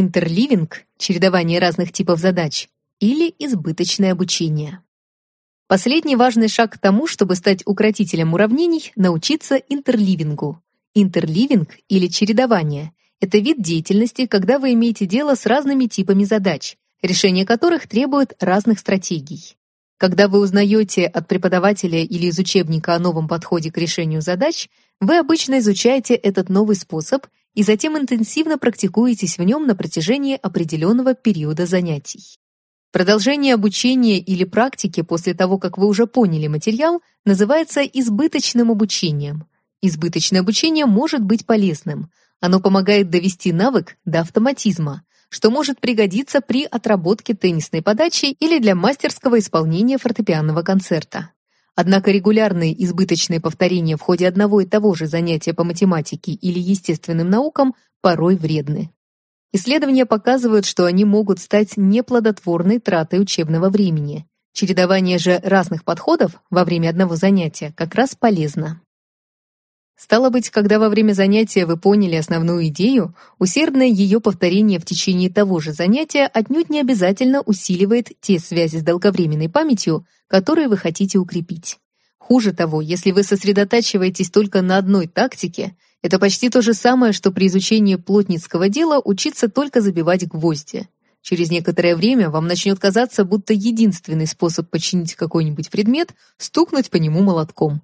интерливинг – чередование разных типов задач, или избыточное обучение. Последний важный шаг к тому, чтобы стать укротителем уравнений – научиться интерливингу. Интерливинг или чередование – это вид деятельности, когда вы имеете дело с разными типами задач, решение которых требует разных стратегий. Когда вы узнаете от преподавателя или из учебника о новом подходе к решению задач, вы обычно изучаете этот новый способ и затем интенсивно практикуетесь в нем на протяжении определенного периода занятий. Продолжение обучения или практики после того, как вы уже поняли материал, называется избыточным обучением. Избыточное обучение может быть полезным. Оно помогает довести навык до автоматизма, что может пригодиться при отработке теннисной подачи или для мастерского исполнения фортепианного концерта. Однако регулярные избыточные повторения в ходе одного и того же занятия по математике или естественным наукам порой вредны. Исследования показывают, что они могут стать неплодотворной тратой учебного времени. Чередование же разных подходов во время одного занятия как раз полезно. Стало быть, когда во время занятия вы поняли основную идею, усердное ее повторение в течение того же занятия отнюдь не обязательно усиливает те связи с долговременной памятью, которые вы хотите укрепить. Хуже того, если вы сосредотачиваетесь только на одной тактике, это почти то же самое, что при изучении плотницкого дела учиться только забивать гвозди. Через некоторое время вам начнет казаться, будто единственный способ починить какой-нибудь предмет — стукнуть по нему молотком.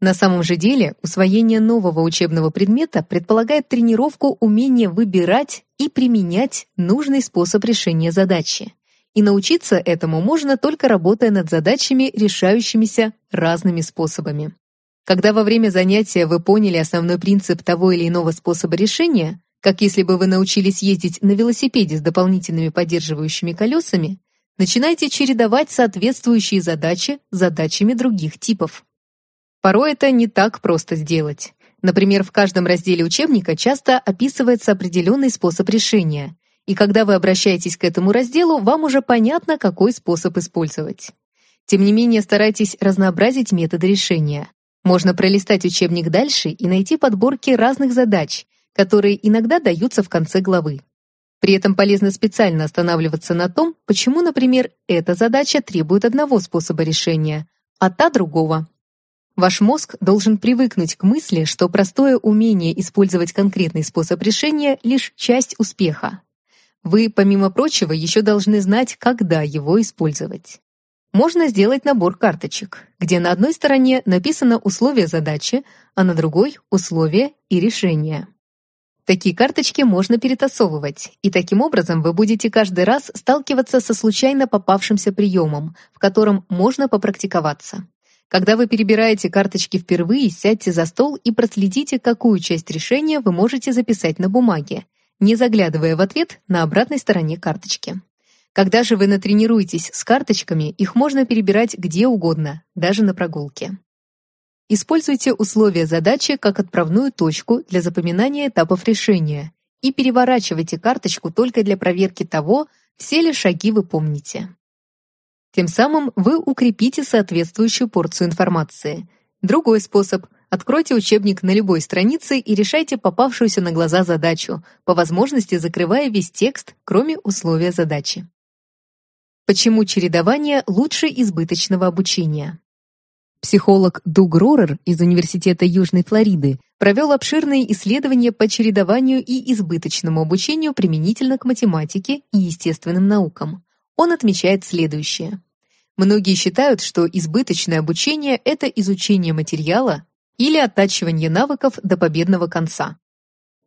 На самом же деле, усвоение нового учебного предмета предполагает тренировку умения выбирать и применять нужный способ решения задачи. И научиться этому можно только работая над задачами, решающимися разными способами. Когда во время занятия вы поняли основной принцип того или иного способа решения, как если бы вы научились ездить на велосипеде с дополнительными поддерживающими колесами, начинайте чередовать соответствующие задачи задачами других типов. Порой это не так просто сделать. Например, в каждом разделе учебника часто описывается определенный способ решения, и когда вы обращаетесь к этому разделу, вам уже понятно, какой способ использовать. Тем не менее, старайтесь разнообразить методы решения. Можно пролистать учебник дальше и найти подборки разных задач, которые иногда даются в конце главы. При этом полезно специально останавливаться на том, почему, например, эта задача требует одного способа решения, а та другого. Ваш мозг должен привыкнуть к мысли, что простое умение использовать конкретный способ решения — лишь часть успеха. Вы, помимо прочего, еще должны знать, когда его использовать. Можно сделать набор карточек, где на одной стороне написано условие задачи, а на другой — условия и решения. Такие карточки можно перетасовывать, и таким образом вы будете каждый раз сталкиваться со случайно попавшимся приемом, в котором можно попрактиковаться. Когда вы перебираете карточки впервые, сядьте за стол и проследите, какую часть решения вы можете записать на бумаге, не заглядывая в ответ на обратной стороне карточки. Когда же вы натренируетесь с карточками, их можно перебирать где угодно, даже на прогулке. Используйте условия задачи как отправную точку для запоминания этапов решения и переворачивайте карточку только для проверки того, все ли шаги вы помните. Тем самым вы укрепите соответствующую порцию информации. Другой способ — откройте учебник на любой странице и решайте попавшуюся на глаза задачу, по возможности закрывая весь текст, кроме условия задачи. Почему чередование лучше избыточного обучения? Психолог Дуг Рорер из Университета Южной Флориды провел обширные исследования по чередованию и избыточному обучению применительно к математике и естественным наукам. Он отмечает следующее. Многие считают, что избыточное обучение — это изучение материала или оттачивание навыков до победного конца.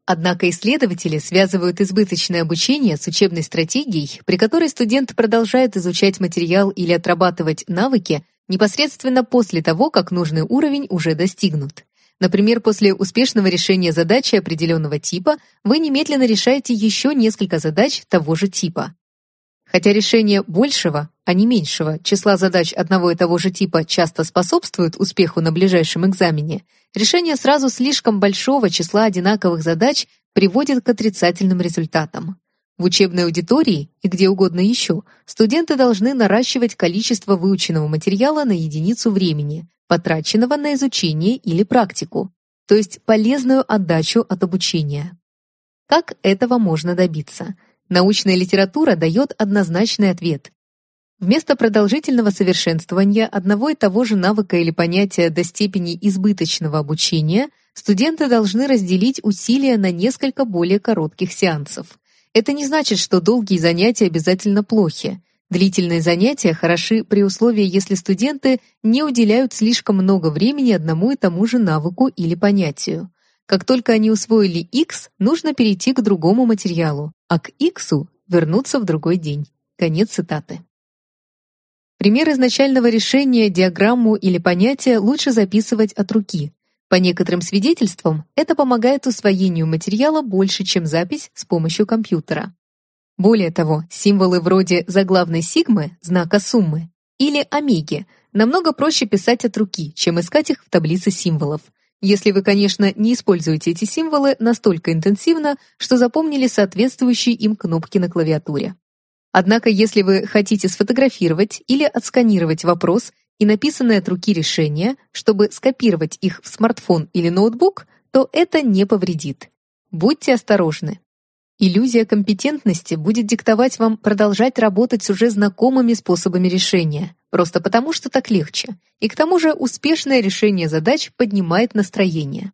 Однако исследователи связывают избыточное обучение с учебной стратегией, при которой студент продолжает изучать материал или отрабатывать навыки непосредственно после того, как нужный уровень уже достигнут. Например, после успешного решения задачи определенного типа вы немедленно решаете еще несколько задач того же типа. Хотя решение большего, а не меньшего, числа задач одного и того же типа часто способствует успеху на ближайшем экзамене, решение сразу слишком большого числа одинаковых задач приводит к отрицательным результатам. В учебной аудитории и где угодно еще студенты должны наращивать количество выученного материала на единицу времени, потраченного на изучение или практику, то есть полезную отдачу от обучения. Как этого можно добиться? Научная литература дает однозначный ответ. Вместо продолжительного совершенствования одного и того же навыка или понятия до степени избыточного обучения студенты должны разделить усилия на несколько более коротких сеансов. Это не значит, что долгие занятия обязательно плохи. Длительные занятия хороши при условии, если студенты не уделяют слишком много времени одному и тому же навыку или понятию. Как только они усвоили X, нужно перейти к другому материалу, а к X вернуться в другой день. Конец цитаты. Пример изначального решения, диаграмму или понятия лучше записывать от руки. По некоторым свидетельствам, это помогает усвоению материала больше, чем запись с помощью компьютера. Более того, символы вроде заглавной сигмы, знака суммы, или омеги намного проще писать от руки, чем искать их в таблице символов – если вы, конечно, не используете эти символы настолько интенсивно, что запомнили соответствующие им кнопки на клавиатуре. Однако, если вы хотите сфотографировать или отсканировать вопрос и написанное от руки решение, чтобы скопировать их в смартфон или ноутбук, то это не повредит. Будьте осторожны. Иллюзия компетентности будет диктовать вам продолжать работать с уже знакомыми способами решения, просто потому что так легче, и к тому же успешное решение задач поднимает настроение.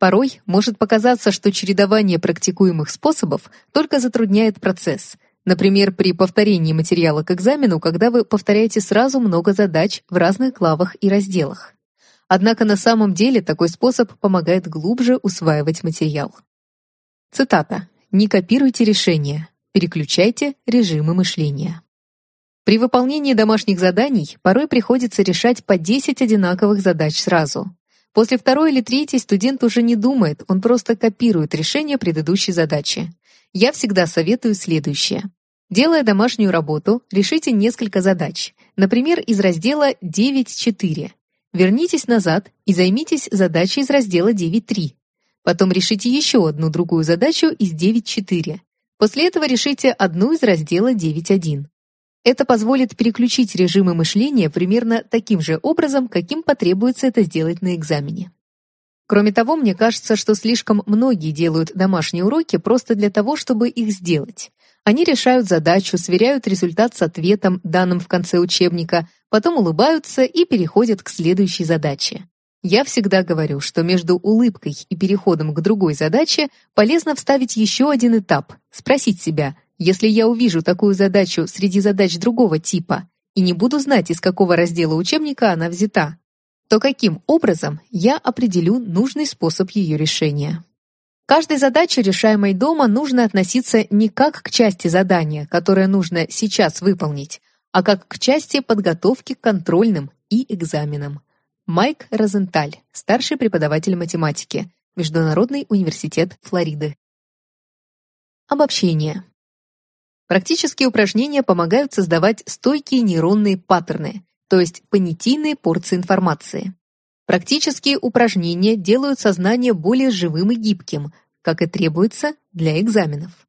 Порой может показаться, что чередование практикуемых способов только затрудняет процесс. Например, при повторении материала к экзамену, когда вы повторяете сразу много задач в разных главах и разделах. Однако на самом деле такой способ помогает глубже усваивать материал. Цитата. Не копируйте решения, переключайте режимы мышления. При выполнении домашних заданий порой приходится решать по 10 одинаковых задач сразу. После второй или третьей студент уже не думает, он просто копирует решение предыдущей задачи. Я всегда советую следующее. Делая домашнюю работу, решите несколько задач, например, из раздела 9.4. Вернитесь назад и займитесь задачей из раздела 9.3. Потом решите еще одну другую задачу из 9.4. После этого решите одну из раздела 9.1. Это позволит переключить режимы мышления примерно таким же образом, каким потребуется это сделать на экзамене. Кроме того, мне кажется, что слишком многие делают домашние уроки просто для того, чтобы их сделать. Они решают задачу, сверяют результат с ответом, данным в конце учебника, потом улыбаются и переходят к следующей задаче. Я всегда говорю, что между улыбкой и переходом к другой задаче полезно вставить еще один этап, спросить себя, если я увижу такую задачу среди задач другого типа и не буду знать, из какого раздела учебника она взята, то каким образом я определю нужный способ ее решения? Каждой задаче, решаемой дома, нужно относиться не как к части задания, которое нужно сейчас выполнить, а как к части подготовки к контрольным и экзаменам. Майк Розенталь, старший преподаватель математики, Международный университет Флориды. Обобщение. Практические упражнения помогают создавать стойкие нейронные паттерны, то есть понятийные порции информации. Практические упражнения делают сознание более живым и гибким, как и требуется для экзаменов.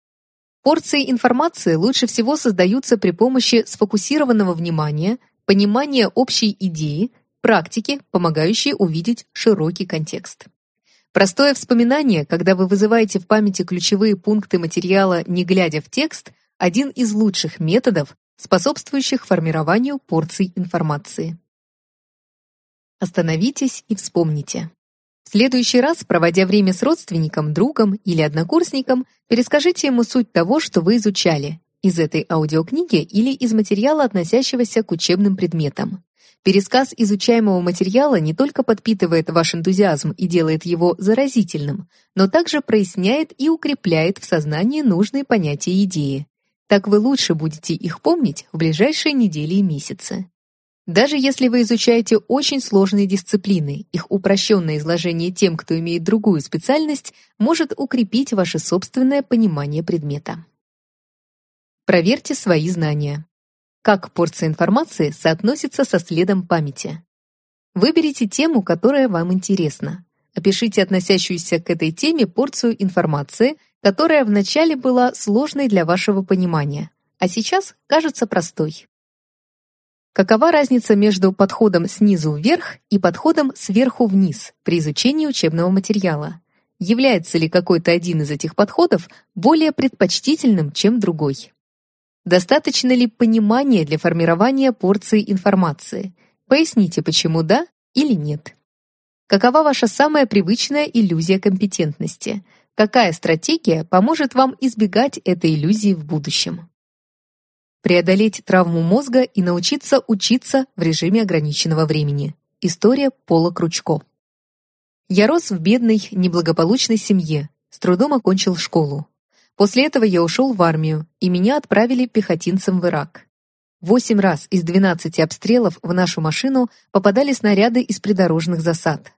Порции информации лучше всего создаются при помощи сфокусированного внимания, понимания общей идеи, практики, помогающие увидеть широкий контекст. Простое вспоминание, когда вы вызываете в памяти ключевые пункты материала, не глядя в текст, один из лучших методов, способствующих формированию порций информации. Остановитесь и вспомните. В следующий раз, проводя время с родственником, другом или однокурсником, перескажите ему суть того, что вы изучали, из этой аудиокниги или из материала, относящегося к учебным предметам. Пересказ изучаемого материала не только подпитывает ваш энтузиазм и делает его заразительным, но также проясняет и укрепляет в сознании нужные понятия и идеи. Так вы лучше будете их помнить в ближайшие недели и месяцы. Даже если вы изучаете очень сложные дисциплины, их упрощенное изложение тем, кто имеет другую специальность, может укрепить ваше собственное понимание предмета. Проверьте свои знания. Как порция информации соотносится со следом памяти? Выберите тему, которая вам интересна. Опишите относящуюся к этой теме порцию информации, которая вначале была сложной для вашего понимания, а сейчас кажется простой. Какова разница между подходом снизу вверх и подходом сверху вниз при изучении учебного материала? является ли какой-то один из этих подходов более предпочтительным, чем другой. Достаточно ли понимания для формирования порции информации? Поясните, почему да или нет. Какова ваша самая привычная иллюзия компетентности? Какая стратегия поможет вам избегать этой иллюзии в будущем? Преодолеть травму мозга и научиться учиться в режиме ограниченного времени. История Пола Кручко. Я рос в бедной, неблагополучной семье, с трудом окончил школу. После этого я ушел в армию, и меня отправили пехотинцем в Ирак. Восемь раз из двенадцати обстрелов в нашу машину попадали снаряды из придорожных засад.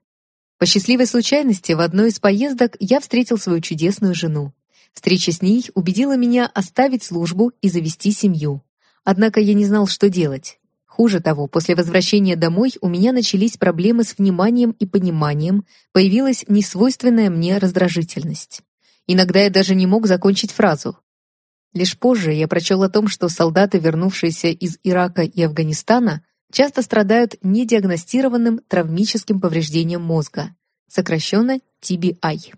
По счастливой случайности в одной из поездок я встретил свою чудесную жену. Встреча с ней убедила меня оставить службу и завести семью. Однако я не знал, что делать. Хуже того, после возвращения домой у меня начались проблемы с вниманием и пониманием, появилась несвойственная мне раздражительность. Иногда я даже не мог закончить фразу. Лишь позже я прочел о том, что солдаты, вернувшиеся из Ирака и Афганистана, часто страдают недиагностированным травмическим повреждением мозга, сокращенно TBI.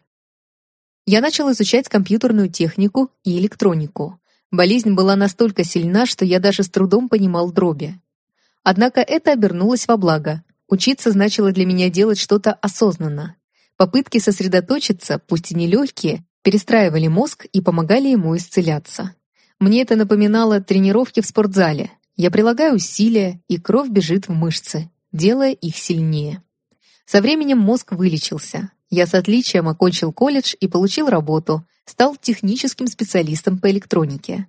Я начал изучать компьютерную технику и электронику. Болезнь была настолько сильна, что я даже с трудом понимал дроби. Однако это обернулось во благо. Учиться значило для меня делать что-то осознанно. Попытки сосредоточиться, пусть и нелегкие, перестраивали мозг и помогали ему исцеляться. Мне это напоминало тренировки в спортзале. Я прилагаю усилия, и кровь бежит в мышцы, делая их сильнее. Со временем мозг вылечился. Я с отличием окончил колледж и получил работу, стал техническим специалистом по электронике.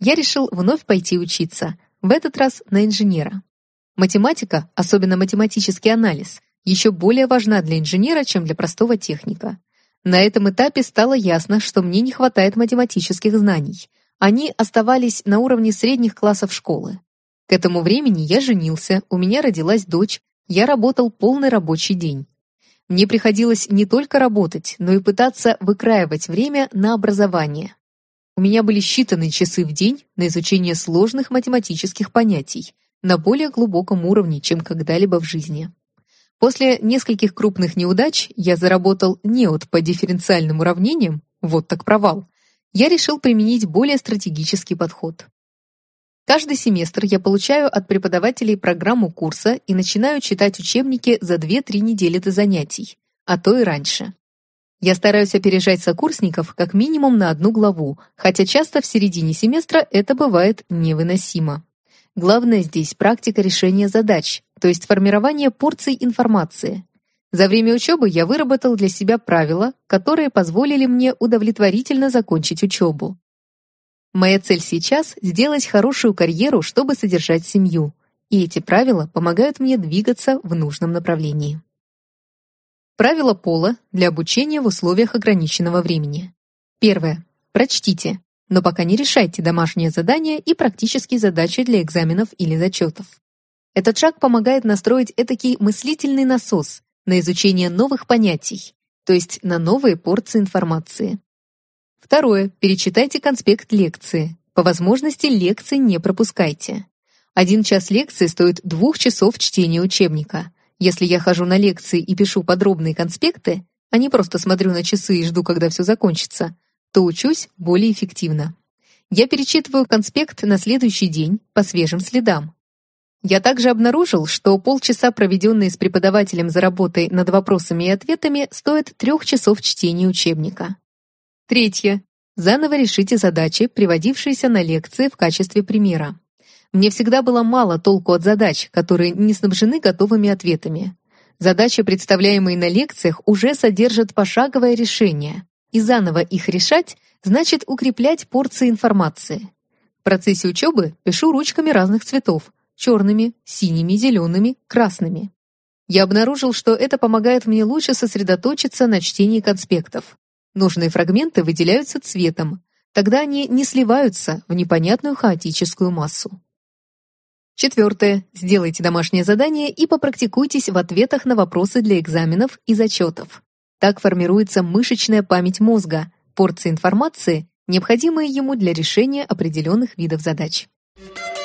Я решил вновь пойти учиться, в этот раз на инженера. Математика, особенно математический анализ, еще более важна для инженера, чем для простого техника. На этом этапе стало ясно, что мне не хватает математических знаний. Они оставались на уровне средних классов школы. К этому времени я женился, у меня родилась дочь, я работал полный рабочий день. Мне приходилось не только работать, но и пытаться выкраивать время на образование. У меня были считанные часы в день на изучение сложных математических понятий на более глубоком уровне, чем когда-либо в жизни. После нескольких крупных неудач я заработал неот по дифференциальным уравнениям, вот так провал. Я решил применить более стратегический подход. Каждый семестр я получаю от преподавателей программу курса и начинаю читать учебники за 2-3 недели до занятий, а то и раньше. Я стараюсь опережать сокурсников как минимум на одну главу, хотя часто в середине семестра это бывает невыносимо. Главное здесь практика решения задач, то есть формирование порций информации. За время учебы я выработал для себя правила, которые позволили мне удовлетворительно закончить учебу. Моя цель сейчас — сделать хорошую карьеру, чтобы содержать семью, и эти правила помогают мне двигаться в нужном направлении. Правила пола для обучения в условиях ограниченного времени. Первое. Прочтите, но пока не решайте домашние задания и практические задачи для экзаменов или зачетов. Этот шаг помогает настроить этакий мыслительный насос на изучение новых понятий, то есть на новые порции информации. Второе. Перечитайте конспект лекции. По возможности лекции не пропускайте. Один час лекции стоит двух часов чтения учебника. Если я хожу на лекции и пишу подробные конспекты, а не просто смотрю на часы и жду, когда все закончится, то учусь более эффективно. Я перечитываю конспект на следующий день по свежим следам. Я также обнаружил, что полчаса, проведенные с преподавателем за работой над вопросами и ответами, стоят трех часов чтения учебника. Третье. Заново решите задачи, приводившиеся на лекции в качестве примера. Мне всегда было мало толку от задач, которые не снабжены готовыми ответами. Задачи, представляемые на лекциях, уже содержат пошаговое решение, и заново их решать значит укреплять порции информации. В процессе учебы пишу ручками разных цветов – черными, синими, зелеными, красными. Я обнаружил, что это помогает мне лучше сосредоточиться на чтении конспектов. Нужные фрагменты выделяются цветом, тогда они не сливаются в непонятную хаотическую массу. Четвертое. Сделайте домашнее задание и попрактикуйтесь в ответах на вопросы для экзаменов и зачетов. Так формируется мышечная память мозга, порции информации, необходимые ему для решения определенных видов задач. Thank you